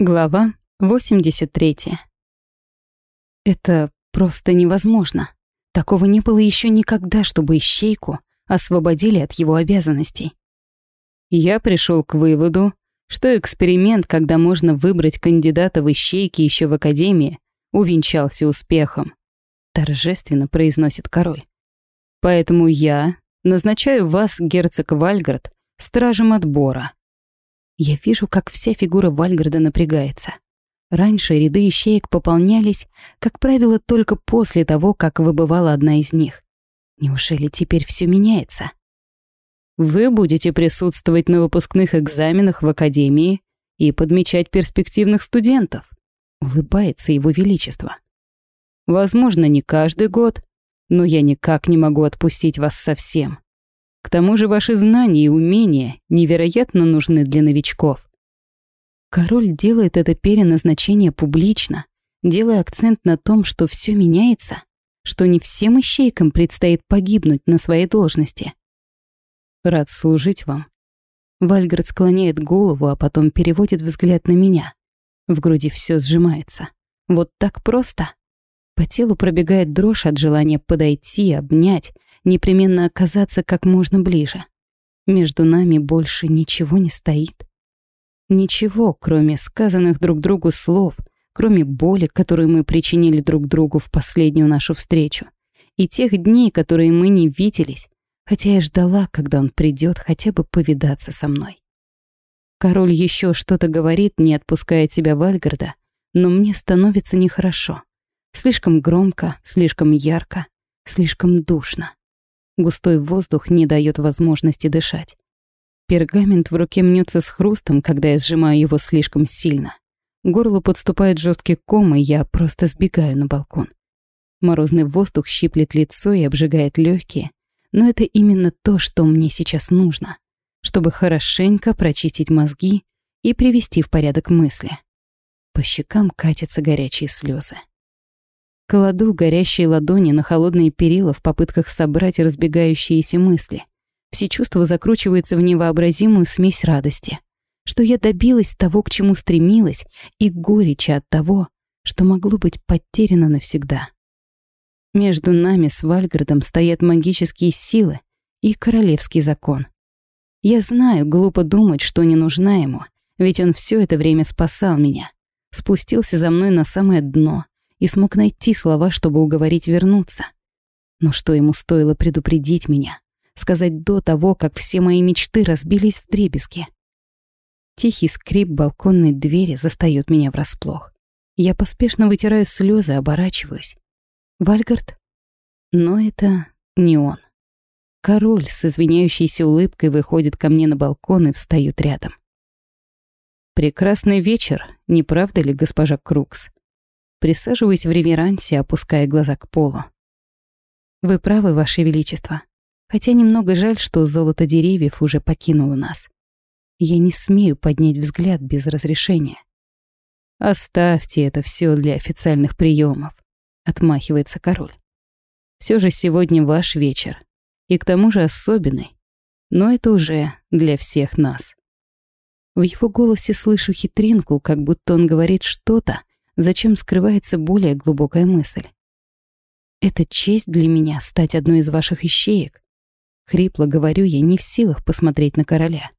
Глава 83. Это просто невозможно. Такого не было еще никогда, чтобы ищейку освободили от его обязанностей. Я пришел к выводу, что эксперимент, когда можно выбрать кандидата в ищейки еще в академии, увенчался успехом. Торжественно произносит король. Поэтому я назначаю вас, герцог Вальгард, стражем отбора. Я вижу, как вся фигура Вальгарда напрягается. Раньше ряды ищеек пополнялись, как правило, только после того, как выбывала одна из них. Неужели теперь все меняется? Вы будете присутствовать на выпускных экзаменах в академии и подмечать перспективных студентов. Улыбается его величество. Возможно, не каждый год, но я никак не могу отпустить вас совсем. К тому же ваши знания и умения невероятно нужны для новичков. Король делает это переназначение публично, делая акцент на том, что все меняется, что не всем ищейкам предстоит погибнуть на своей должности. Рад служить вам. Вальгард склоняет голову, а потом переводит взгляд на меня. В груди все сжимается. Вот так просто. По телу пробегает дрожь от желания подойти, обнять, непременно оказаться как можно ближе. Между нами больше ничего не стоит. Ничего, кроме сказанных друг другу слов, кроме боли, которую мы причинили друг другу в последнюю нашу встречу, и тех дней, которые мы не виделись, хотя я ждала, когда он придет хотя бы повидаться со мной. Король еще что-то говорит, не отпуская тебя Вальгарда, но мне становится нехорошо. Слишком громко, слишком ярко, слишком душно. Густой воздух не дает возможности дышать. Пергамент в руке мнется с хрустом, когда я сжимаю его слишком сильно. Горло подступает жесткий ком, и я просто сбегаю на балкон. Морозный воздух щиплет лицо и обжигает легкие, но это именно то, что мне сейчас нужно, чтобы хорошенько прочистить мозги и привести в порядок мысли. По щекам катятся горячие слезы. Кладу горящие ладони на холодные перила в попытках собрать разбегающиеся мысли. Все чувства закручиваются в невообразимую смесь радости. Что я добилась того, к чему стремилась, и горечи от того, что могло быть потеряно навсегда. Между нами с Вальгардом стоят магические силы и королевский закон. Я знаю, глупо думать, что не нужна ему, ведь он все это время спасал меня. Спустился за мной на самое дно, и смог найти слова, чтобы уговорить вернуться. Но что ему стоило предупредить меня, сказать до того, как все мои мечты разбились в дребезги? Тихий скрип балконной двери застаёт меня врасплох. Я поспешно вытираю слезы, оборачиваюсь. Вальгард? Но это не он. Король с извиняющейся улыбкой выходит ко мне на балкон и встает рядом. «Прекрасный вечер, не правда ли, госпожа Крукс?» Присаживаясь в реверансе, опуская глаза к полу. «Вы правы, Ваше Величество. Хотя немного жаль, что золото деревьев уже покинуло нас. Я не смею поднять взгляд без разрешения». «Оставьте это все для официальных приемов», — отмахивается король. Все же сегодня ваш вечер, и к тому же особенный, но это уже для всех нас». В его голосе слышу хитринку, как будто он говорит что-то, зачем скрывается более глубокая мысль. «Это честь для меня стать одной из ваших ищеек», — хрипло говорю я, не в силах посмотреть на короля.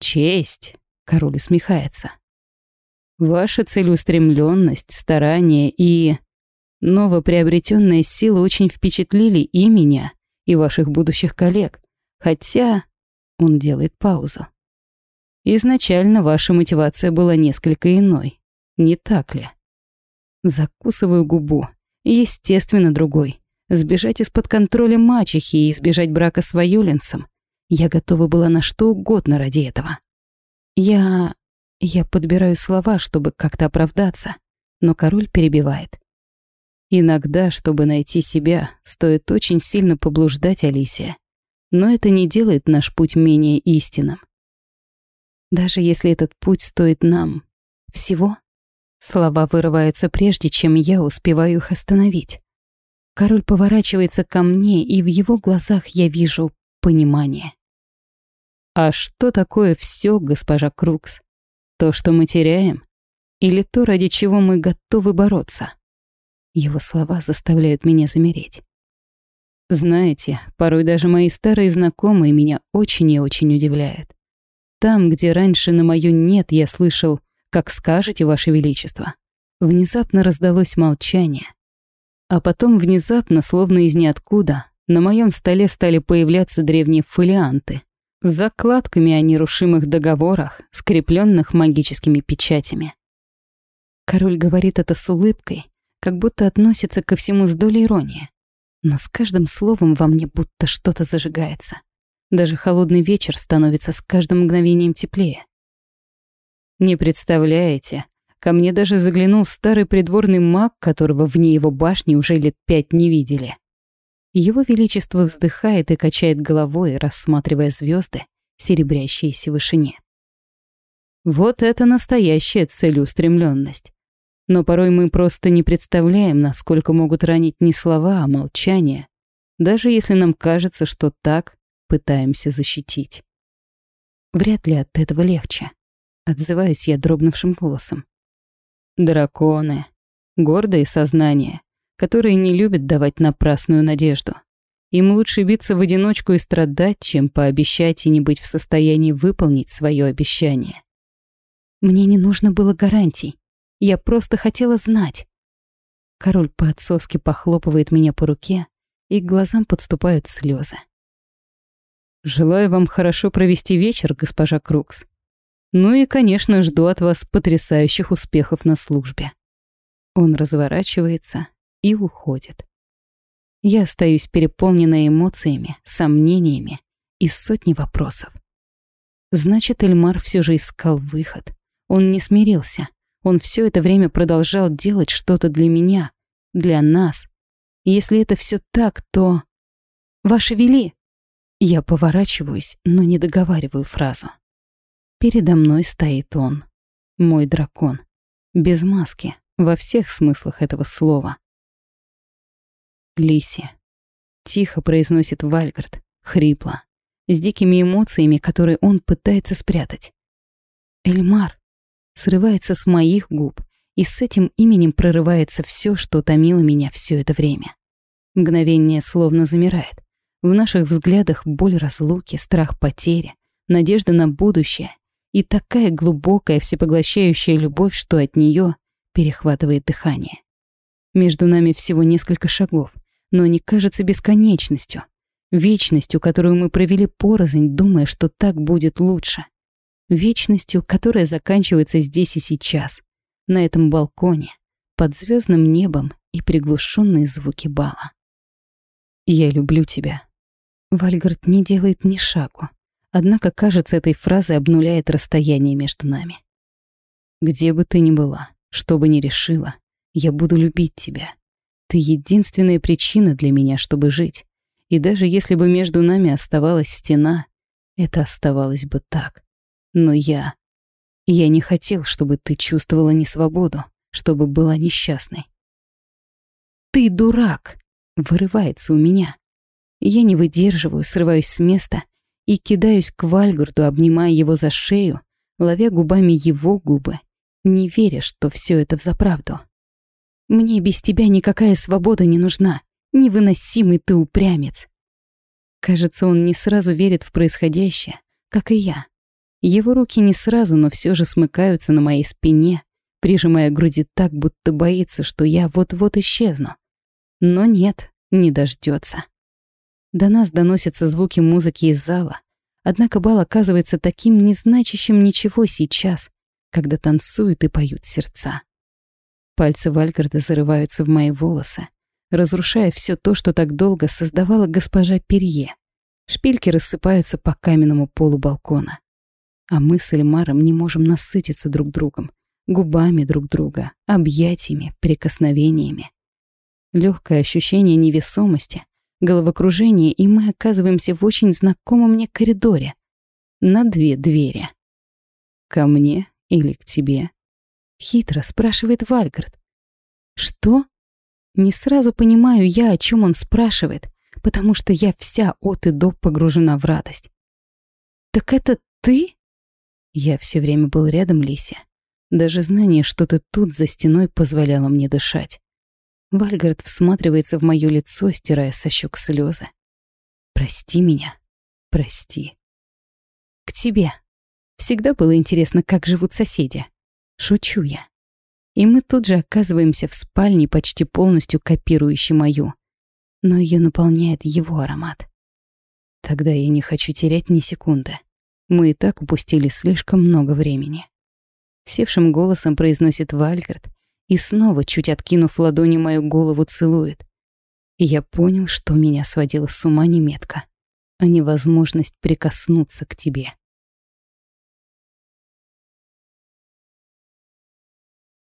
«Честь», — король усмехается. «Ваша целеустремленность, старание и новоприобретенная сила очень впечатлили и меня, и ваших будущих коллег, хотя...» Он делает паузу. Изначально ваша мотивация была несколько иной. Не так ли? Закусываю губу. Естественно, другой. Сбежать из-под контроля мачехи и избежать брака с Ваюлинцем. Я готова была на что угодно ради этого. Я... Я подбираю слова, чтобы как-то оправдаться, но король перебивает. Иногда, чтобы найти себя, стоит очень сильно поблуждать, Алисия. Но это не делает наш путь менее истинным. Даже если этот путь стоит нам всего, Слова вырываются прежде, чем я успеваю их остановить. Король поворачивается ко мне, и в его глазах я вижу понимание. «А что такое все, госпожа Крукс? То, что мы теряем, Или то, ради чего мы готовы бороться? Его слова заставляют меня замереть. Знаете, порой даже мои старые знакомые меня очень и очень удивляют. Там, где раньше на моё «нет» я слышал «как скажете, Ваше Величество», внезапно раздалось молчание. А потом внезапно, словно из ниоткуда, на моем столе стали появляться древние фолианты с закладками о нерушимых договорах, скрепленных магическими печатями. Король говорит это с улыбкой, как будто относится ко всему с долей иронии. Но с каждым словом во мне будто что-то зажигается. Даже холодный вечер становится с каждым мгновением теплее. Не представляете, ко мне даже заглянул старый придворный маг, которого вне его башни уже лет пять не видели. Его Величество вздыхает и качает головой, рассматривая звезды, серебрящиеся в вышине. Вот это настоящая целеустремленность. Но порой мы просто не представляем, насколько могут ранить не слова, а молчание, даже если нам кажется, что так пытаемся защитить. Вряд ли от этого легче. Отзываюсь я дрогнувшим голосом. Драконы. Гордые сознания, которые не любят давать напрасную надежду. Им лучше биться в одиночку и страдать, чем пообещать и не быть в состоянии выполнить свое обещание. Мне не нужно было гарантий. Я просто хотела знать. Король по-отцовски похлопывает меня по руке, и к глазам подступают слезы. Желаю вам хорошо провести вечер, госпожа Крукс. Ну и, конечно, жду от вас потрясающих успехов на службе. Он разворачивается и уходит. Я остаюсь переполненной эмоциями, сомнениями и сотней вопросов. Значит, Эльмар все же искал выход. Он не смирился. Он все это время продолжал делать что-то для меня, для нас. Если это все так, то... «Ваше Вели!» Я поворачиваюсь, но не договариваю фразу. Передо мной стоит он, мой дракон, без маски, во всех смыслах этого слова. Лиси. Тихо произносит Вальгард, хрипло, с дикими эмоциями, которые он пытается спрятать. Эльмар срывается с моих губ, и с этим именем прорывается все, что томило меня все это время. Мгновение словно замирает. В наших взглядах боль разлуки, страх потери, надежда на будущее и такая глубокая всепоглощающая любовь, что от нее перехватывает дыхание. Между нами всего несколько шагов, но они кажутся бесконечностью, вечностью, которую мы провели порознь, думая, что так будет лучше вечностью, которая заканчивается здесь и сейчас, на этом балконе, под звездным небом и приглушенные звуки бала. «Я люблю тебя». Вальгард не делает ни шагу, однако, кажется, этой фразой обнуляет расстояние между нами. «Где бы ты ни была, что бы ни решила, я буду любить тебя. Ты единственная причина для меня, чтобы жить. И даже если бы между нами оставалась стена, это оставалось бы так. Но я... Я не хотел, чтобы ты чувствовала несвободу, чтобы была несчастной. «Ты дурак!» — вырывается у меня. Я не выдерживаю, срываюсь с места и кидаюсь к Вальгарду, обнимая его за шею, ловя губами его губы, не веря, что все это взаправду. «Мне без тебя никакая свобода не нужна. Невыносимый ты упрямец!» Кажется, он не сразу верит в происходящее, как и я. Его руки не сразу, но все же смыкаются на моей спине, прижимая груди так, будто боится, что я вот-вот исчезну. Но нет, не дождется. До нас доносятся звуки музыки из зала, однако бал оказывается таким незначащим ничего сейчас, когда танцуют и поют сердца. Пальцы Вальгарда зарываются в мои волосы, разрушая все то, что так долго создавала госпожа Перье. Шпильки рассыпаются по каменному полу балкона. А мы с Эльмаром не можем насытиться друг другом, губами друг друга, объятиями, прикосновениями. Легкое ощущение невесомости, головокружение, и мы оказываемся в очень знакомом мне коридоре. На две двери. «Ко мне или к тебе?» Хитро спрашивает Вальгард. «Что?» Не сразу понимаю я, о чем он спрашивает, потому что я вся от и до погружена в радость. «Так это ты?» Я все время был рядом, Лися. Даже знание, что ты тут за стеной, позволяло мне дышать. Вальгард всматривается в моё лицо, стирая со щек слезы. «Прости меня. Прости». «К тебе. Всегда было интересно, как живут соседи. Шучу я. И мы тут же оказываемся в спальне, почти полностью копирующей мою. Но её наполняет его аромат. Тогда я не хочу терять ни секунды. Мы и так упустили слишком много времени. Севшим голосом произносит Вальгард и снова, чуть откинув ладони мою голову, целует. Я понял, что меня сводило с ума неметка, а невозможность прикоснуться к тебе.